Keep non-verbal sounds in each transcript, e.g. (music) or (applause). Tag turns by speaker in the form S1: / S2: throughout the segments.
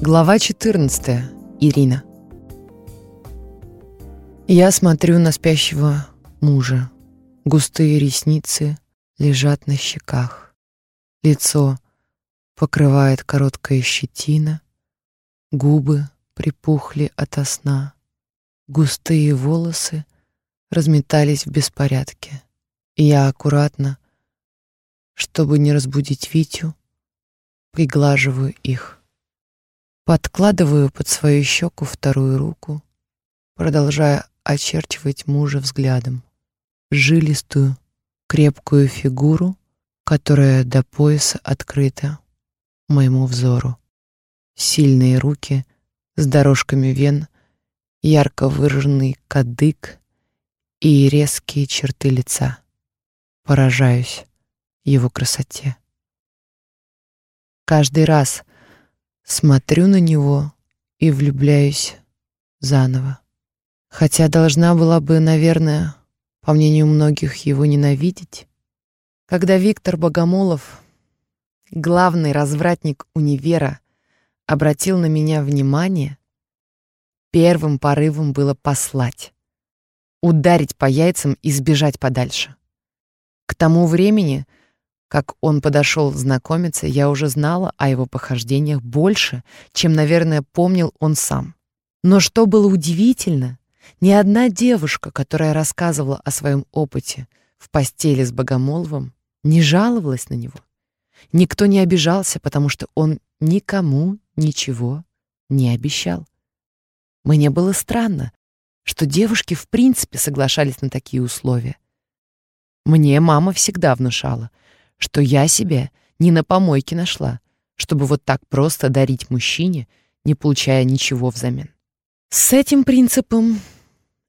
S1: Глава 14. Ирина. Я смотрю на спящего мужа. Густые ресницы лежат на щеках. Лицо покрывает короткая щетина. Губы припухли ото сна. Густые волосы разметались в беспорядке. И я аккуратно, чтобы не разбудить Витю, приглаживаю их. Подкладываю под свою щеку вторую руку, продолжая очерчивать мужа взглядом. Жилистую, крепкую фигуру, которая до пояса открыта моему взору. Сильные руки с дорожками вен, ярко выраженный кадык и резкие черты лица. Поражаюсь его красоте. Каждый раз, Смотрю на него и влюбляюсь заново. Хотя должна была бы, наверное, по мнению многих, его ненавидеть. Когда Виктор Богомолов, главный развратник универа, обратил на меня внимание, первым порывом было послать, ударить по яйцам и сбежать подальше. К тому времени как он подошел знакомиться, я уже знала о его похождениях больше, чем, наверное, помнил он сам. Но что было удивительно, ни одна девушка, которая рассказывала о своем опыте в постели с Богомоловым, не жаловалась на него. Никто не обижался, потому что он никому ничего не обещал. Мне было странно, что девушки в принципе соглашались на такие условия. Мне мама всегда внушала — что я себе не на помойке нашла, чтобы вот так просто дарить мужчине, не получая ничего взамен. С этим принципом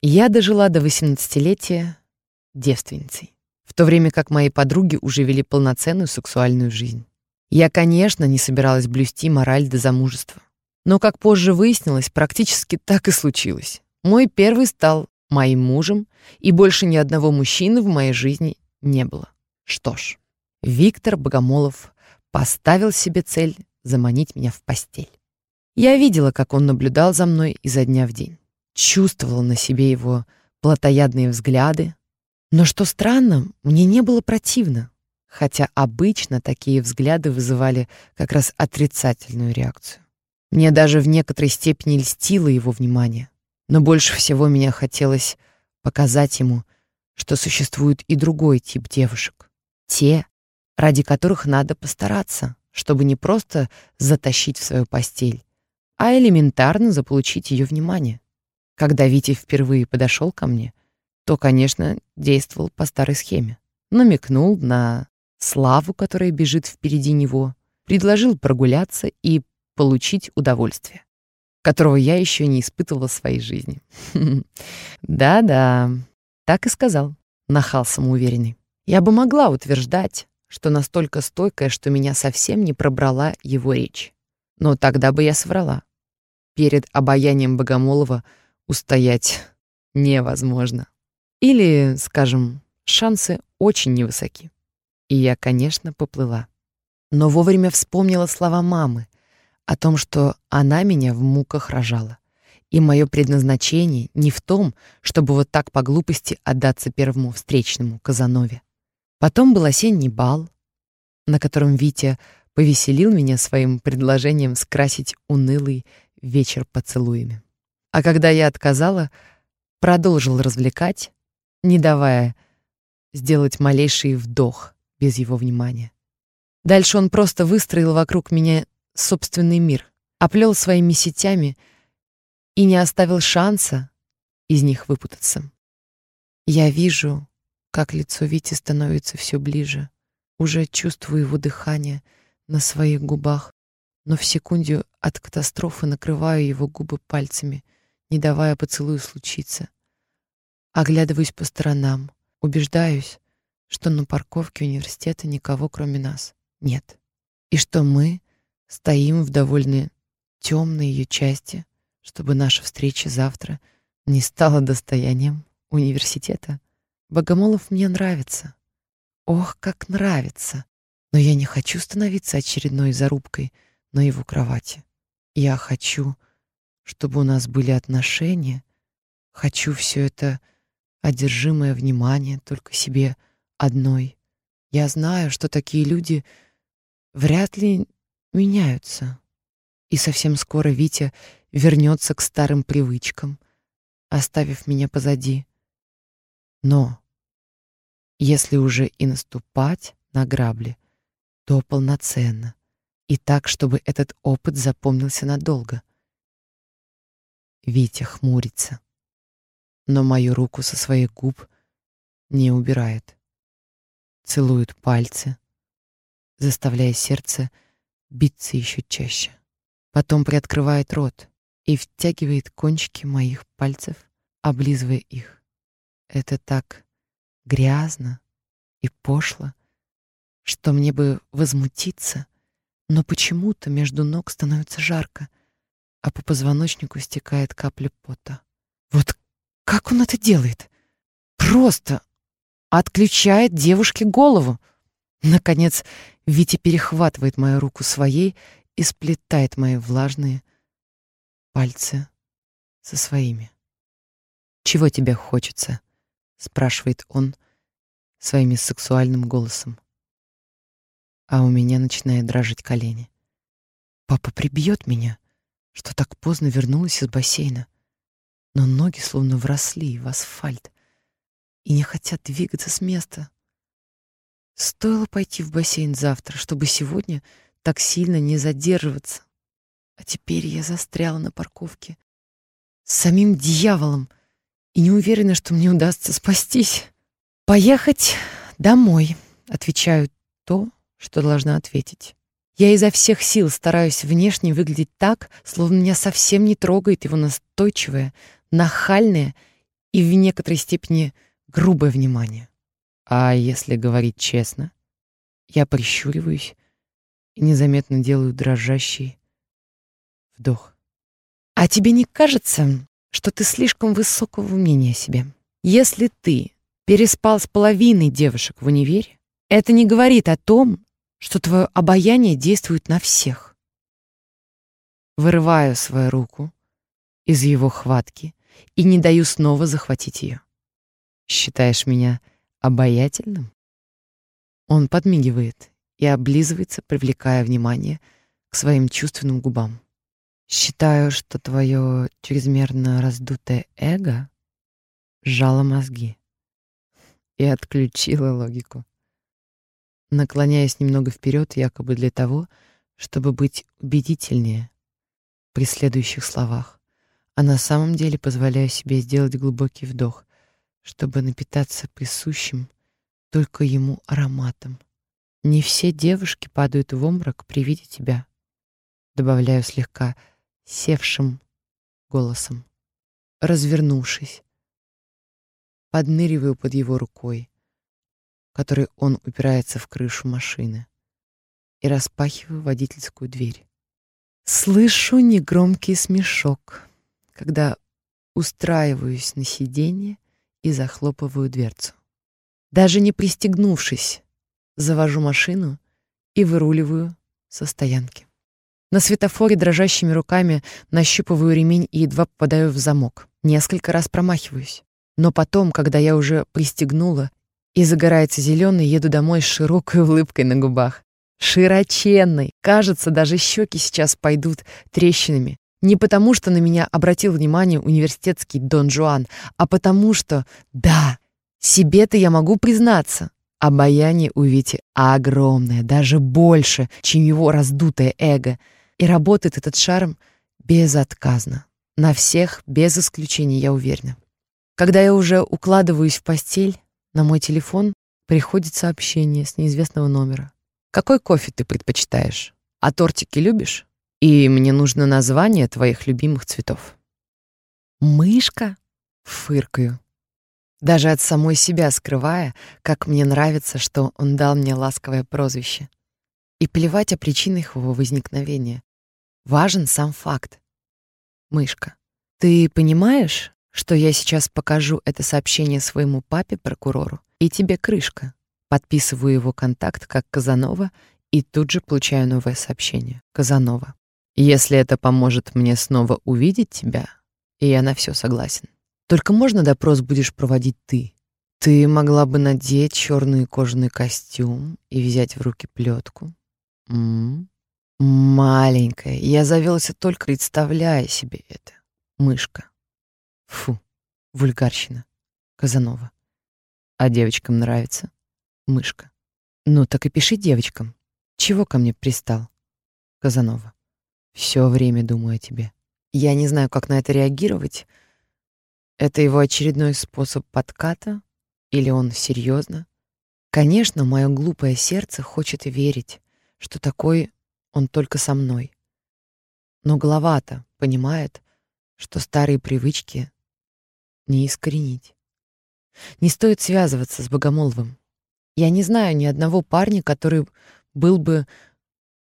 S1: я дожила до 18-летия девственницей, в то время как мои подруги уже вели полноценную сексуальную жизнь. Я, конечно, не собиралась блюсти мораль до замужества. Но, как позже выяснилось, практически так и случилось. Мой первый стал моим мужем, и больше ни одного мужчины в моей жизни не было. Что ж, Виктор Богомолов поставил себе цель заманить меня в постель. Я видела, как он наблюдал за мной изо дня в день. Чувствовала на себе его плотоядные взгляды. Но что странно, мне не было противно, хотя обычно такие взгляды вызывали как раз отрицательную реакцию. Мне даже в некоторой степени льстило его внимание. Но больше всего меня хотелось показать ему, что существует и другой тип девушек. Те, ради которых надо постараться, чтобы не просто затащить в свою постель, а элементарно заполучить ее внимание. Когда Витя впервые подошел ко мне, то, конечно, действовал по старой схеме. Намекнул на славу, которая бежит впереди него, предложил прогуляться и получить удовольствие, которого я еще не испытывала в своей жизни. (laughs) Да-да, так и сказал, нахал самоуверенный. Я бы могла утверждать, что настолько стойкая, что меня совсем не пробрала его речь. Но тогда бы я соврала. Перед обаянием Богомолова устоять невозможно. Или, скажем, шансы очень невысоки. И я, конечно, поплыла. Но вовремя вспомнила слова мамы о том, что она меня в муках рожала. И мое предназначение не в том, чтобы вот так по глупости отдаться первому встречному Казанове. Потом был осенний бал, на котором Витя повеселил меня своим предложением скрасить унылый вечер поцелуями. А когда я отказала, продолжил развлекать, не давая сделать малейший вдох без его внимания. Дальше он просто выстроил вокруг меня собственный мир, оплел своими сетями и не оставил шанса из них выпутаться. Я вижу, как лицо Вити становится все ближе. Уже чувствую его дыхание на своих губах, но в секунде от катастрофы накрываю его губы пальцами, не давая поцелую случиться. Оглядываюсь по сторонам, убеждаюсь, что на парковке университета никого, кроме нас, нет. И что мы стоим в довольно темной ее части, чтобы наша встреча завтра не стала достоянием университета. Богомолов мне нравится. Ох, как нравится. Но я не хочу становиться очередной зарубкой на его кровати. Я хочу, чтобы у нас были отношения, хочу все это одержимое внимание только себе одной. Я знаю, что такие люди вряд ли меняются. И совсем скоро Витя вернется к старым привычкам, оставив меня позади. Но если уже и наступать на грабли, то полноценно и так, чтобы этот опыт запомнился надолго. Витя хмурится, но мою руку со своих губ не убирает. Целует пальцы, заставляя сердце биться еще чаще. Потом приоткрывает рот и втягивает кончики моих пальцев, облизывая их. Это так грязно и пошло, что мне бы возмутиться, но почему-то между ног становится жарко, а по позвоночнику стекает капля пота. Вот как он это делает? Просто отключает девушке голову. Наконец, Витя перехватывает мою руку своей и сплетает мои влажные пальцы со своими. «Чего тебе хочется?» — спрашивает он своим сексуальным голосом. А у меня начинает дрожать колени. Папа прибьет меня, что так поздно вернулась из бассейна. Но ноги словно вросли в асфальт и не хотят двигаться с места. Стоило пойти в бассейн завтра, чтобы сегодня так сильно не задерживаться. А теперь я застряла на парковке с самим дьяволом и не уверена, что мне удастся спастись. Поехать домой, отвечаю то, что должна ответить. Я изо всех сил стараюсь внешне выглядеть так, словно меня совсем не трогает его настойчивое, нахальное и в некоторой степени грубое внимание. А если говорить честно, я прищуриваюсь и незаметно делаю дрожащий вдох. А тебе не кажется, что ты слишком высокого мнения о себе? Если ты переспал с половиной девушек в универе, это не говорит о том, что твое обаяние действует на всех. Вырываю свою руку из его хватки и не даю снова захватить ее. Считаешь меня обаятельным? Он подмигивает и облизывается, привлекая внимание к своим чувственным губам. Считаю, что твое чрезмерно раздутое эго сжало мозги и отключило логику. Наклоняясь немного вперед, якобы для того, чтобы быть убедительнее при следующих словах, а на самом деле позволяю себе сделать глубокий вдох, чтобы напитаться присущим только ему ароматом. Не все девушки падают в обморок при виде тебя. Добавляю слегка севшим голосом. Развернувшись, подныриваю под его рукой, которой он упирается в крышу машины, и распахиваю водительскую дверь. Слышу негромкий смешок, когда устраиваюсь на сиденье и захлопываю дверцу. Даже не пристегнувшись, завожу машину и выруливаю со стоянки. На светофоре дрожащими руками нащупываю ремень и едва попадаю в замок. Несколько раз промахиваюсь. Но потом, когда я уже пристегнула и загорается зеленый, еду домой с широкой (laughs) улыбкой на губах. Широченной. Кажется, даже щеки сейчас пойдут трещинами. Не потому, что на меня обратил внимание университетский Дон Жуан, а потому что, да, себе-то я могу признаться. Обаяние у Вити огромное, даже больше, чем его раздутое эго — и работает этот шарм безотказно. На всех, без исключения, я уверена. Когда я уже укладываюсь в постель, на мой телефон приходит сообщение с неизвестного номера. «Какой кофе ты предпочитаешь? А тортики любишь? И мне нужно название твоих любимых цветов». «Мышка?» — фыркаю. Даже от самой себя скрывая, как мне нравится, что он дал мне ласковое прозвище. И плевать о причинах его возникновения. Важен сам факт. Мышка, ты понимаешь, что я сейчас покажу это сообщение своему папе-прокурору, и тебе крышка. Подписываю его контакт как Казанова и тут же получаю новое сообщение. Казанова. Если это поможет мне снова увидеть тебя, и я на все согласен. Только можно допрос будешь проводить ты? Ты могла бы надеть черный кожаный костюм и взять в руки плетку. М -м -м. Маленькая, я завелся только представляя себе это. Мышка. Фу, вульгарщина. Казанова. А девочкам нравится? Мышка. Ну так и пиши девочкам. Чего ко мне пристал? Казанова. Все время думаю о тебе. Я не знаю, как на это реагировать. Это его очередной способ подката или он серьезно? Конечно, мое глупое сердце хочет верить, что такой он только со мной. Но голова-то понимает, что старые привычки не искоренить. Не стоит связываться с Богомоловым. Я не знаю ни одного парня, который был бы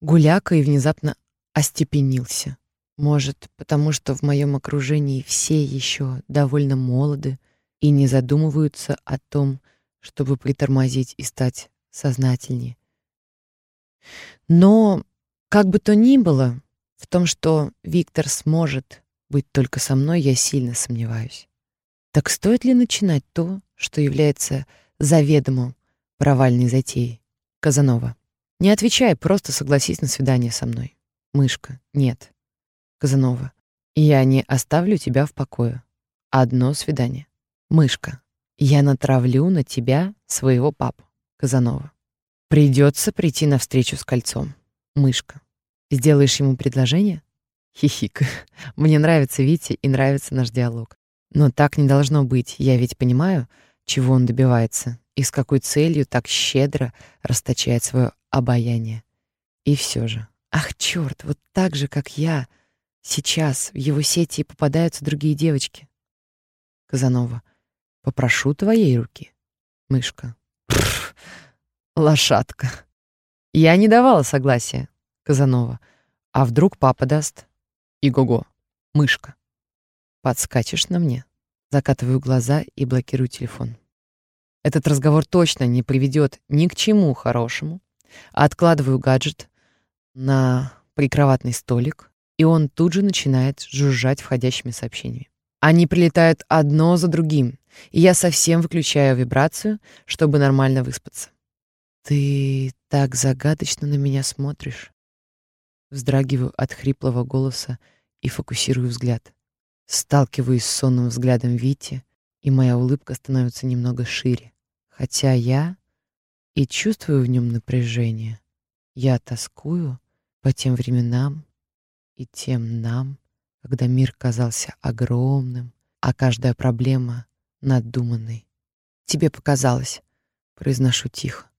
S1: гулякой и внезапно остепенился. Может, потому что в моем окружении все еще довольно молоды и не задумываются о том, чтобы притормозить и стать сознательнее. Но, как бы то ни было, в том, что Виктор сможет быть только со мной, я сильно сомневаюсь. Так стоит ли начинать то, что является заведомо провальной затеей? Казанова. Не отвечай, просто согласись на свидание со мной. Мышка. Нет. Казанова. Я не оставлю тебя в покое. Одно свидание. Мышка. Я натравлю на тебя своего папу. Казанова. Придется прийти на встречу с кольцом. Мышка. Сделаешь ему предложение? Хихик. (laughs) Мне нравится Витя и нравится наш диалог. Но так не должно быть. Я ведь понимаю, чего он добивается и с какой целью так щедро расточает свое обаяние. И все же, ах, черт, вот так же, как я, сейчас в его сети попадаются другие девочки. Казанова. Попрошу твоей руки. Мышка. Лошадка. Я не давала согласия. Казанова. А вдруг папа даст? Иго-го. Мышка. Подскачешь на мне? Закатываю глаза и блокирую телефон. Этот разговор точно не приведет ни к чему хорошему. Откладываю гаджет на прикроватный столик, и он тут же начинает жужжать входящими сообщениями. Они прилетают одно за другим, и я совсем выключаю вибрацию, чтобы нормально выспаться. «Ты так загадочно на меня смотришь». Вздрагиваю от хриплого голоса и фокусирую взгляд. Сталкиваюсь с сонным взглядом Вити, и моя улыбка становится немного шире. Хотя я и чувствую в нем напряжение. Я тоскую по тем временам и тем нам, когда мир казался огромным, а каждая проблема — надуманной. «Тебе показалось», — произношу тихо.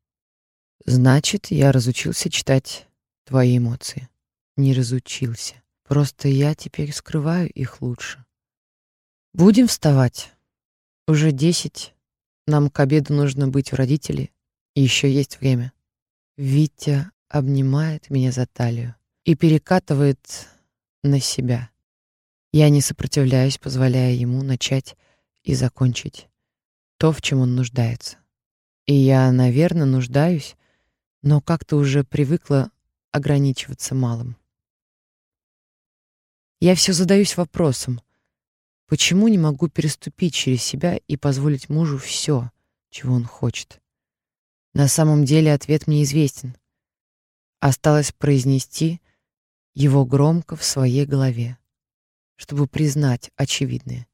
S1: «Значит, я разучился читать твои эмоции». Не разучился. Просто я теперь скрываю их лучше. Будем вставать. Уже десять. Нам к обеду нужно быть у родителей. Еще есть время. Витя обнимает меня за талию и перекатывает на себя. Я не сопротивляюсь, позволяя ему начать и закончить то, в чем он нуждается. И я, наверное, нуждаюсь, но как-то уже привыкла ограничиваться малым. Я все задаюсь вопросом, почему не могу переступить через себя и позволить мужу все, чего он хочет. На самом деле ответ мне известен. Осталось произнести его громко в своей голове, чтобы признать очевидное,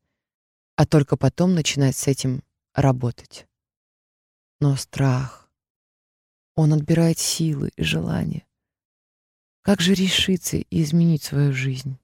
S1: а только потом начинать с этим работать. Но страх, он отбирает силы и желания. Как же решиться и изменить свою жизнь?